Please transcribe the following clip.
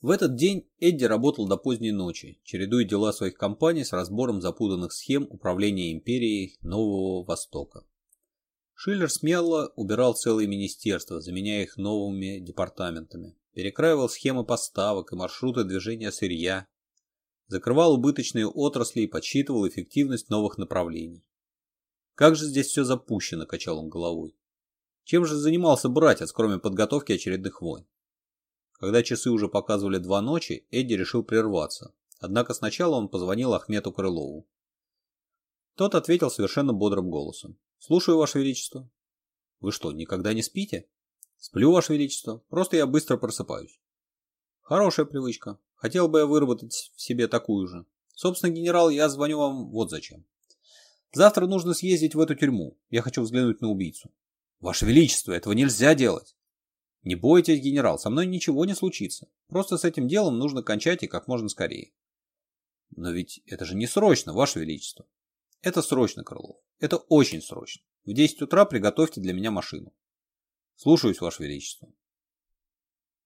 В этот день Эдди работал до поздней ночи, чередуя дела своих компаний с разбором запутанных схем управления империей Нового Востока. Шиллер смело убирал целые министерства, заменяя их новыми департаментами, перекраивал схемы поставок и маршруты движения сырья, закрывал убыточные отрасли и подсчитывал эффективность новых направлений. «Как же здесь все запущено!» – качал он головой. Чем же занимался братец, кроме подготовки очередных войн? Когда часы уже показывали два ночи, Эдди решил прерваться. Однако сначала он позвонил Ахмету Крылову. Тот ответил совершенно бодрым голосом. «Слушаю, Ваше Величество». «Вы что, никогда не спите?» «Сплю, Ваше Величество. Просто я быстро просыпаюсь». «Хорошая привычка. Хотел бы я выработать в себе такую же. Собственно, генерал, я звоню вам вот зачем. Завтра нужно съездить в эту тюрьму. Я хочу взглянуть на убийцу». «Ваше Величество, этого нельзя делать!» Не бойтесь, генерал, со мной ничего не случится. Просто с этим делом нужно кончать и как можно скорее. Но ведь это же не срочно, Ваше Величество. Это срочно, Крылов. Это очень срочно. В 10 утра приготовьте для меня машину. Слушаюсь, Ваше Величество.